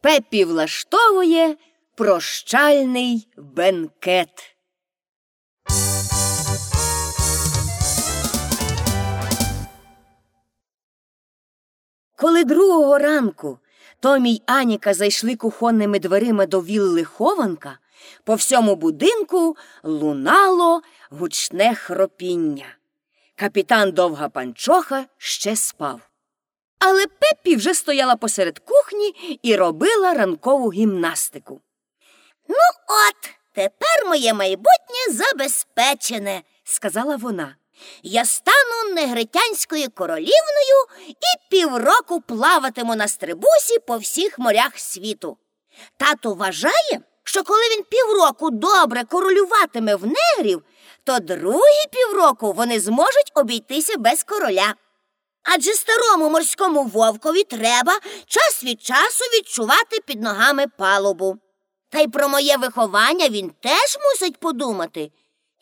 Пеппі влаштовує прощальний бенкет. Коли другого ранку Томі й Аніка зайшли кухонними дверима до вілли хованка, по всьому будинку лунало гучне хропіння. Капітан довга панчоха ще спав. Але Пеппі вже стояла посеред кухні і робила ранкову гімнастику. Ну, от, тепер моє майбутнє забезпечене, сказала вона. Я стану негритянською королівною і півроку плаватиму на стрибусі по всіх морях світу. Тато вважає, що коли він півроку добре королюватиме в негрів, то другі півроку вони зможуть обійтися без короля. Адже старому морському вовкові треба час від часу відчувати під ногами палубу. Та й про моє виховання він теж мусить подумати.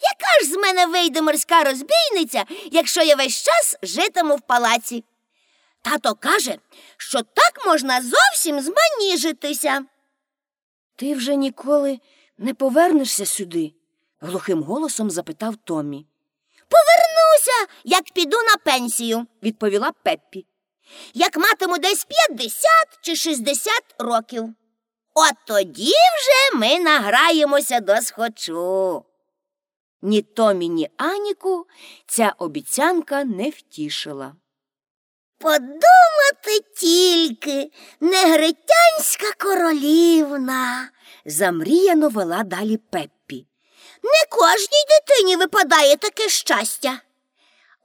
Яка ж з мене вийде морська розбійниця, якщо я весь час житиму в палаці? Тато каже, що так можна зовсім зманіжитися. Ти вже ніколи не повернешся сюди? глухим голосом запитав Томі. Повернуся, як піду на пенсію, відповіла Пеппі. Як матиму десь 50 чи 60 років. От тоді вже ми награємося до схочу. Ні Томі, ні Аніку ця обіцянка не втішила. Подумати тільки негритянська королівна, замріяно вела далі Пеппі. Не кожній дитині випадає таке щастя.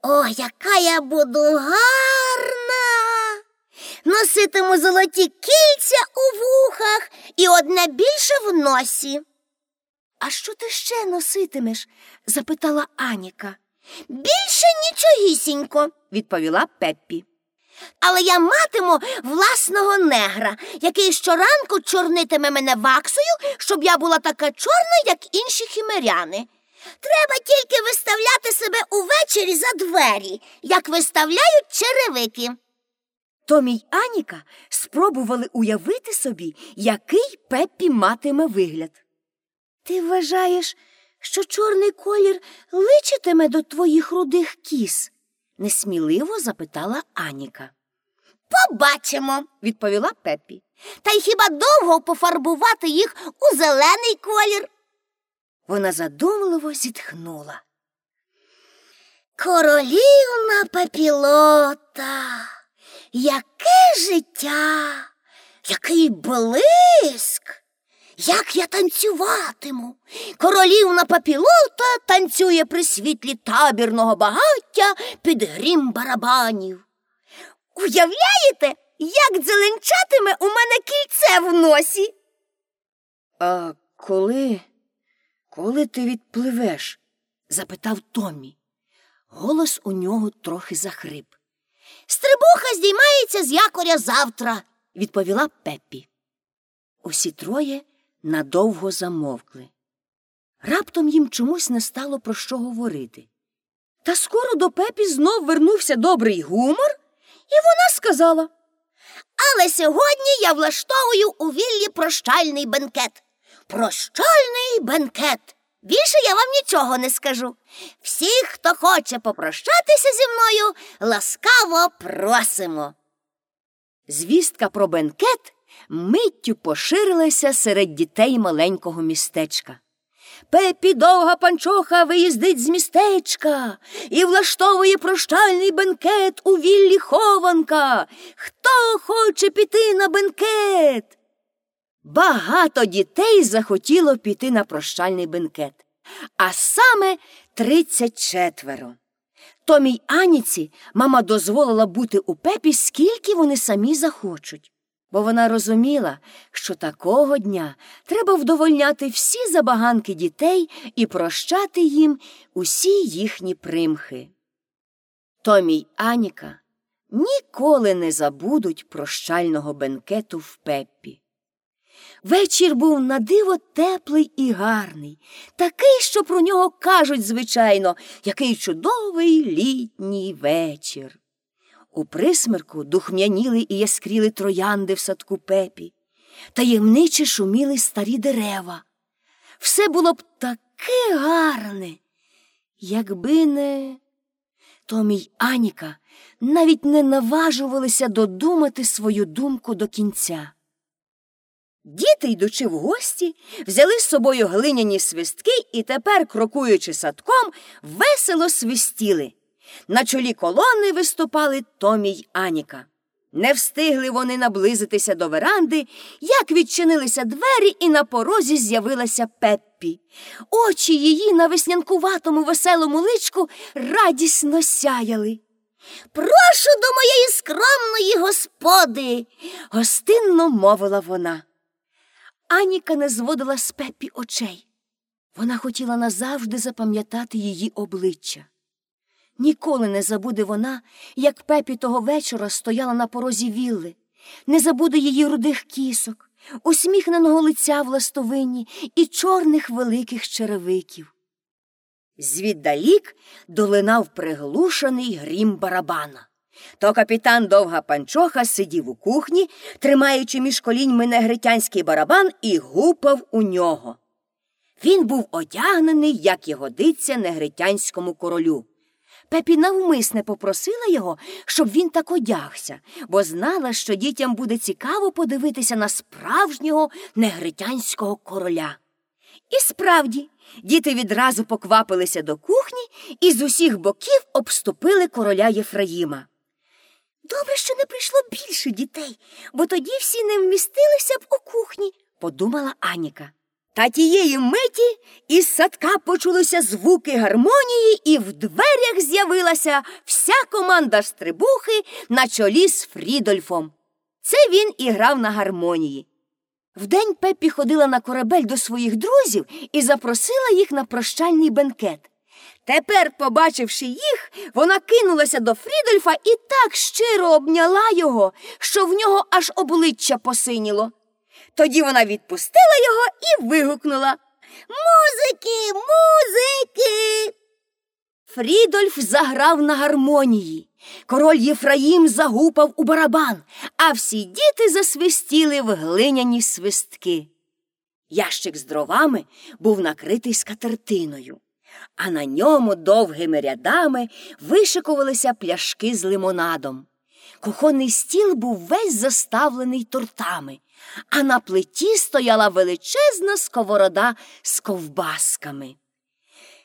О, яка я буду гарна. Носитиму золоті кільця у вухах і одне більше в носі. А що ти ще носитимеш? запитала Аніка. Більше нічогісінько, відповіла Пеппі. Але я матиму власного негра, який щоранку чорнитиме мене ваксою, щоб я була така чорна, як інші хімеряни. Треба тільки виставляти себе увечері за двері, як виставляють черевики. Томі й Аніка спробували уявити собі, який Пеппі матиме вигляд. Ти вважаєш, що чорний колір личитиме до твоїх рудих кіс? несміливо запитала Аніка. Побачимо, відповіла Пеппі. Та й хіба довго пофарбувати їх у зелений колір? Вона задумливо зітхнула. Королівна папілота, яке життя, який блиск, як я танцюватиму. Королівна папілота танцює при світлі табірного багаття під грім барабанів. Уявляєте, як дзеленчатиме у мене кільце в носі? А коли, коли ти відпливеш? запитав Томі. Голос у нього трохи захрип. Стрибуха здіймається з якоря завтра, відповіла Пеппі. Усі троє надовго замовкли. Раптом їм чомусь не стало про що говорити. Та скоро до Пепі знов вернувся добрий гумор, і вона сказала Але сьогодні я влаштовую у віллі прощальний бенкет. Прощальний бенкет. Більше я вам нічого не скажу. Всіх, хто хоче попрощатися зі мною, ласкаво просимо. Звістка про бенкет миттю поширилася серед дітей маленького містечка. Пепі довга панчоха виїздить з містечка і влаштовує прощальний бенкет у віллі хованка. Хто хоче піти на бенкет? Багато дітей захотіло піти на прощальний бенкет, а саме тридцять четверо. Томі й Аніці мама дозволила бути у пепі, скільки вони самі захочуть, бо вона розуміла, що такого дня треба вдовольняти всі забаганки дітей і прощати їм усі їхні примхи. Томі й Аніка ніколи не забудуть прощального бенкету в пеппі. Вечір був на диво теплий і гарний, такий, що про нього кажуть, звичайно, який чудовий літній вечір. У присмерку духмяніли і яскріли троянди в садку пепі. таємниче шуміли старі дерева. Все було б таке гарне, якби не. Томі й Аніка навіть не наважувалися додумати свою думку до кінця. Діти, йдучи в гості, взяли з собою глиняні свистки і тепер, крокуючи садком, весело свистіли. На чолі колони виступали Томі й Аніка. Не встигли вони наблизитися до веранди, як відчинилися двері, і на порозі з'явилася Пеппі. Очі її на веснянкуватому веселому личку радісно сяяли. Прошу до моєї скромної господи, гостинно мовила вона. Аніка не зводила з Пеппі очей. Вона хотіла назавжди запам'ятати її обличчя. Ніколи не забуде вона, як пепі того вечора стояла на порозі вілли, не забуде її рудих кісок, усміхненого лиця в ластовині і чорних великих черевиків. Звіддалік долинав приглушений грім барабана. То капітан довга панчоха сидів у кухні, тримаючи між коліньми негритянський барабан і гупав у нього. Він був одягнений, як і годиться негритянському королю. Пепі навмисне попросила його, щоб він так одягся, бо знала, що дітям буде цікаво подивитися на справжнього негритянського короля. І справді, діти відразу поквапилися до кухні і з усіх боків обступили короля Єфраїма. Добре, що не прийшло більше дітей, бо тоді всі не вмістилися б у кухні, подумала Аніка. Та тієї миті із садка почулися звуки гармонії, і в дверях з'явилася вся команда стрибухи на чолі з Фрідольфом. Це він і грав на гармонії. Вдень Пеппі ходила на корабель до своїх друзів і запросила їх на прощальний бенкет. Тепер, побачивши їх, вона кинулася до Фрідольфа і так щиро обняла його, що в нього аж обличчя посиніло. Тоді вона відпустила його і вигукнула Музики, музики. Фрідольф заграв на гармонії. Король Єфраїм загупав у барабан, а всі діти засвистіли в глиняні свистки. Ящик з дровами був накритий скатертиною, а на ньому довгими рядами вишикувалися пляшки з лимонадом. Кухонний стіл був весь заставлений тортами, а на плиті стояла величезна сковорода з ковбасками.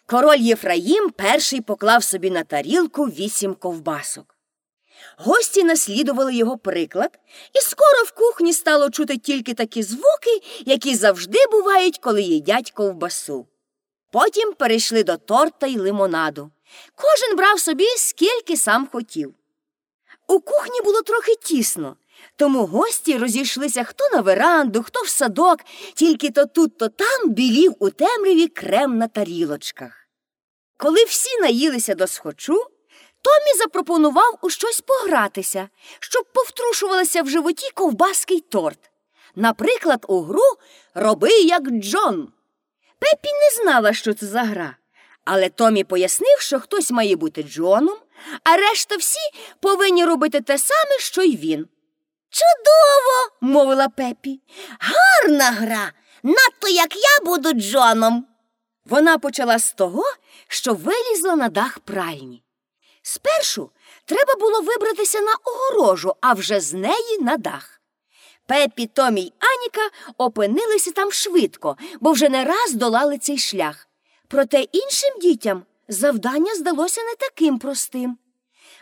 Король Єфраїм перший поклав собі на тарілку вісім ковбасок. Гості наслідували його приклад, і скоро в кухні стало чути тільки такі звуки, які завжди бувають, коли їдять ковбасу. Потім перейшли до торта й лимонаду. Кожен брав собі, скільки сам хотів. У кухні було трохи тісно, тому гості розійшлися хто на веранду, хто в садок, тільки то тут, то там білів у темряві крем на тарілочках. Коли всі наїлися до схочу, Томі запропонував у щось погратися, щоб повтрушувалися в животі ковбаский торт. Наприклад, у гру Роби як Джон. Пепі не знала, що це за гра, але Томі пояснив, що хтось має бути Джоном, а решта всі повинні робити те саме, що й він. Чудово, мовила Пепі. Гарна гра, надто як я буду Джоном. Вона почала з того, що вилізла на дах пральні. Спершу треба було вибратися на огорожу, а вже з неї на дах. Пепі, Томі й Аніка опинилися там швидко, бо вже не раз долали цей шлях. Проте іншим дітям завдання здалося не таким простим.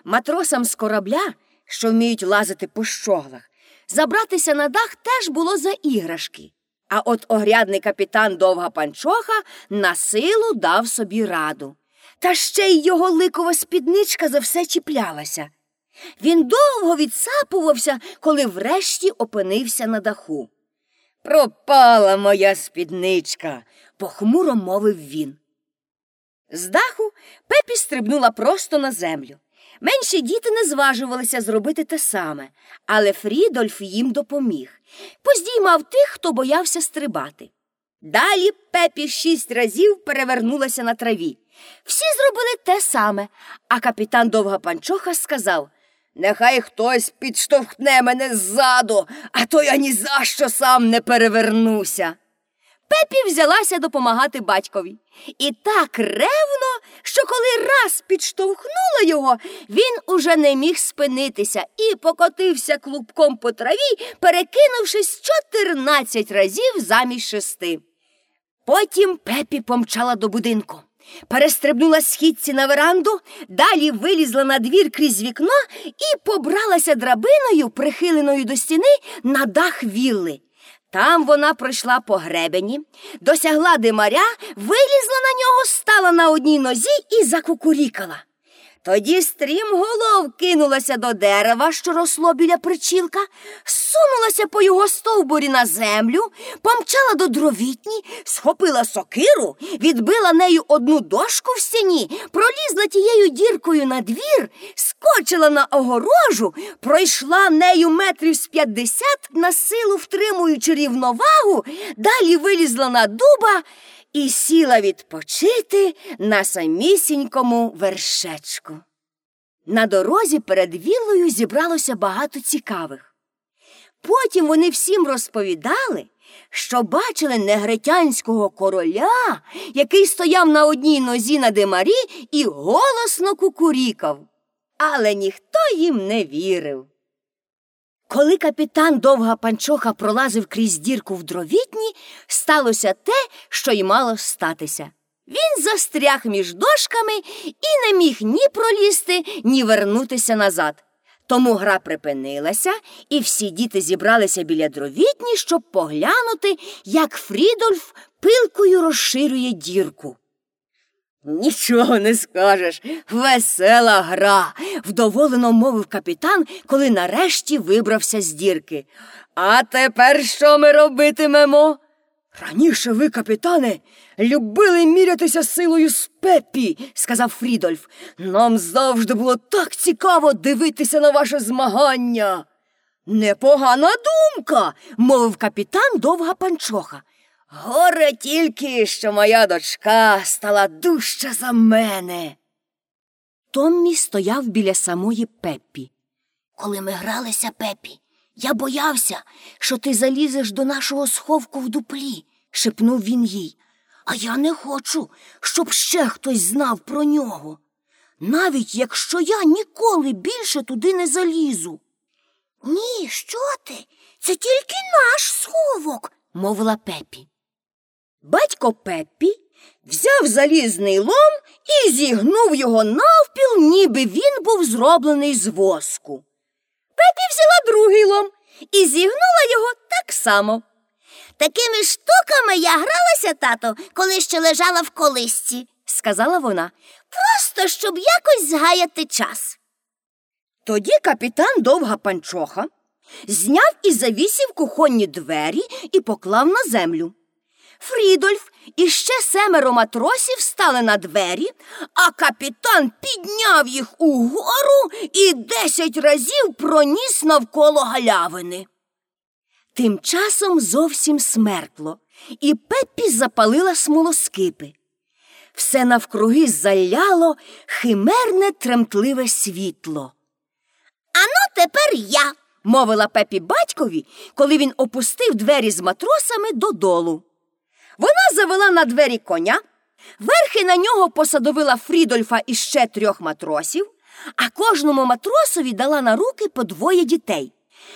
Матросам з корабля, що вміють лазити по щоглах, забратися на дах теж було за іграшки. А от огрядний капітан довга панчоха на силу дав собі раду. Та ще й його ликова спідничка за все чіплялася. Він довго відсапувався, коли врешті опинився на даху. Пропала моя спідничка, похмуро мовив він. З даху пепі стрибнула просто на землю. Менші діти не зважувалися зробити те саме, але Фрідольф їм допоміг. Поздіймав тих, хто боявся стрибати. Далі пепі шість разів перевернулася на траві. Всі зробили те саме, а капітан довга панчоха сказав Нехай хтось підштовхне мене ззаду, а то я ні за що сам не перевернуся. Пепі взялася допомагати батькові. І так ревно, що коли раз підштовхнула його, він уже не міг спинитися і покотився клубком по траві, перекинувшись чотирнадцять разів замість шести. Потім пепі помчала до будинку. Перестрибнула східці на веранду, далі вилізла на двір крізь вікно і побралася драбиною, прихиленою до стіни, на дах вілли. Там вона пройшла по гребені, досягла димаря, вилізла на нього, стала на одній нозі і закукурікала. Тоді стрімголов кинулася до дерева, що росло біля причілка, сунулася по його стовбурі на землю, помчала до дровітні, схопила сокиру, відбила нею одну дошку в стіні, пролізла тією діркою на двір, скочила на огорожу, пройшла нею метрів з п'ятдесят, на силу втримуючи рівновагу, далі вилізла на дуба і сіла відпочити на самісінькому вершечку. На дорозі перед віллою зібралося багато цікавих. Потім вони всім розповідали, що бачили негритянського короля, який стояв на одній нозі на димарі і голосно кукурікав. Але ніхто їм не вірив. Коли капітан довга панчоха пролазив крізь дірку в дровітні, сталося те, що й мало статися. Він застряг між дошками і не міг ні пролізти, ні вернутися назад. Тому гра припинилася, і всі діти зібралися біля дровітні, щоб поглянути, як Фрідольф пилкою розширює дірку. Нічого не скажеш. Весела гра, вдоволено мовив капітан, коли нарешті вибрався з дірки. А тепер що ми робитимемо? Раніше ви, капітане, любили мірятися силою з пепі, сказав Фрідольф. Нам завжди було так цікаво дивитися на ваше змагання. Непогана думка, мовив капітан довга панчоха. Горе тільки, що моя дочка стала дужча за мене. Томмі стояв біля самої Пеппі. Коли ми гралися, Пепі, я боявся, що ти залізеш до нашого сховку в дуплі, шепнув він їй. А я не хочу, щоб ще хтось знав про нього. Навіть якщо я ніколи більше туди не залізу. Ні, що ти? Це тільки наш сховок, мовила Пепі. Батько Пеппі взяв залізний лом і зігнув його навпіл, ніби він був зроблений з воску. Пепі взяла другий лом і зігнула його так само. Такими штуками я гралася, тато, коли ще лежала в колисці, сказала вона. Просто щоб якось згаяти час. Тоді капітан довга панчоха зняв і завісів кухонні двері і поклав на землю. Фрідольф і ще семеро матросів стали на двері, а капітан підняв їх угору і десять разів проніс навколо галявини. Тим часом зовсім смеркло, і Пеппі запалила смолоскипи. Все навкруги заляло химерне тремтливе світло. Ану, тепер я, мовила Пепі батькові, коли він опустив двері з матросами додолу. Вона завела на двері коня, верхи на нього посадовила Фрідольфа і ще трьох матросів, а кожному матросові дала на руки по двоє дітей.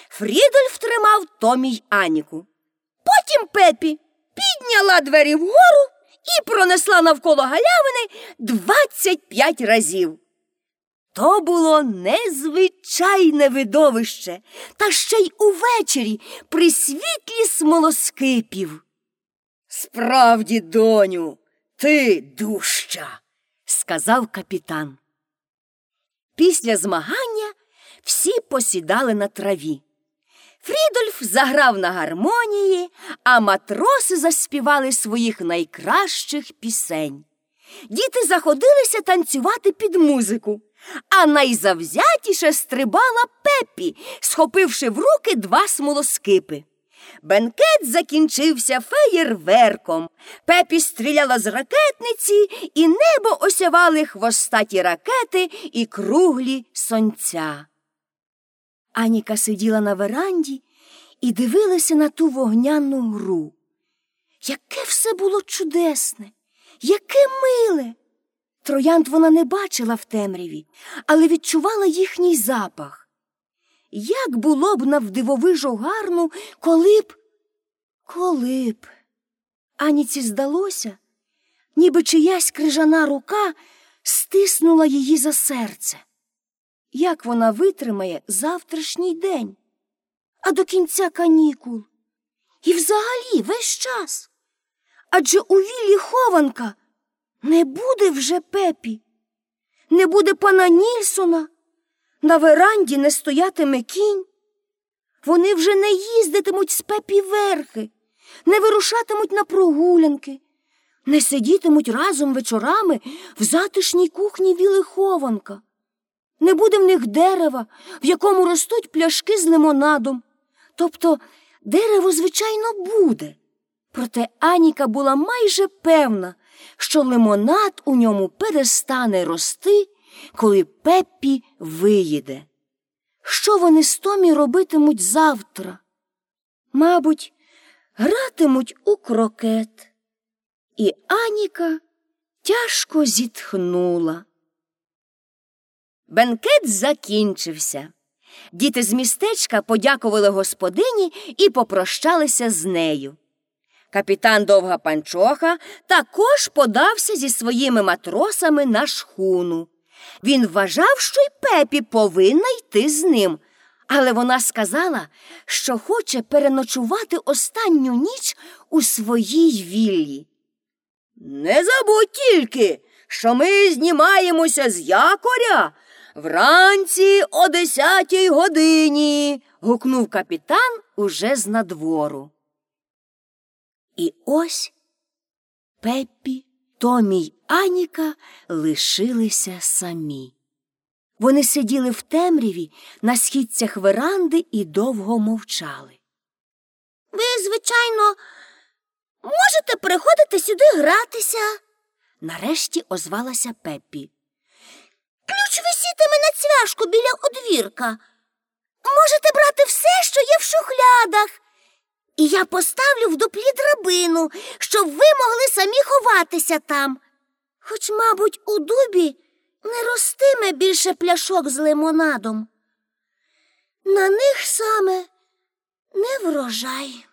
Фрідольф тримав Томі й Аніку. Потім Пепі підняла двері вгору і пронесла навколо галявини двадцять п'ять разів. То було незвичайне видовище, та ще й увечері при світлі смолоскипів. Справді, доню, ти дужча, сказав капітан. Після змагання всі посідали на траві. Фрідольф заграв на гармонії, а матроси заспівали своїх найкращих пісень. Діти заходилися танцювати під музику, а найзавзятіше стрибала пепі, схопивши в руки два смолоскипи. Бенкет закінчився феєрверком. Пепі стріляла з ракетниці, і небо осявали хвостаті ракети і круглі сонця. Аніка сиділа на веранді і дивилася на ту вогняну гру. Яке все було чудесне, яке миле. Троянд вона не бачила в темряві, але відчувала їхній запах. Як було б навдивовижу гарну, коли б, коли б. Аніці здалося, ніби чиясь крижана рука стиснула її за серце. Як вона витримає завтрашній день, а до кінця канікул? І взагалі весь час. Адже у віллі хованка не буде вже пепі, не буде пана Нільсона, на веранді не стоятиме кінь. Вони вже не їздитимуть з пепі верхи, не вирушатимуть на прогулянки, не сидітимуть разом вечорами в затишній кухні віли хованка. Не буде в них дерева, в якому ростуть пляшки з лимонадом. Тобто дерево, звичайно, буде. Проте Аніка була майже певна, що лимонад у ньому перестане рости, коли Пеппі виїде. Що вони з Томі робитимуть завтра? Мабуть, гратимуть у крокет. І Аніка тяжко зітхнула. Бенкет закінчився. Діти з містечка подякували господині і попрощалися з нею. Капітан Довга Панчоха також подався зі своїми матросами на шхуну. Він вважав, що й пепі повинна йти з ним, але вона сказала, що хоче переночувати останню ніч у своїй віллі. Не забудь тільки, що ми знімаємося з якоря вранці о десятій годині. гукнув капітан уже з надвору. І ось Пеппі, Томі й Аніка лишилися самі. Вони сиділи в темряві на східцях веранди і довго мовчали. Ви, звичайно, можете приходити сюди гратися. Нарешті озвалася Пеппі. Ключ висітиме на цвяшку біля одвірка. Можете брати все, що є в шухлядах. І я поставлю в дуплі драбину, щоб ви могли самі ховатися там. Хоч, мабуть, у дубі не ростиме більше пляшок з лимонадом. На них саме не врожай.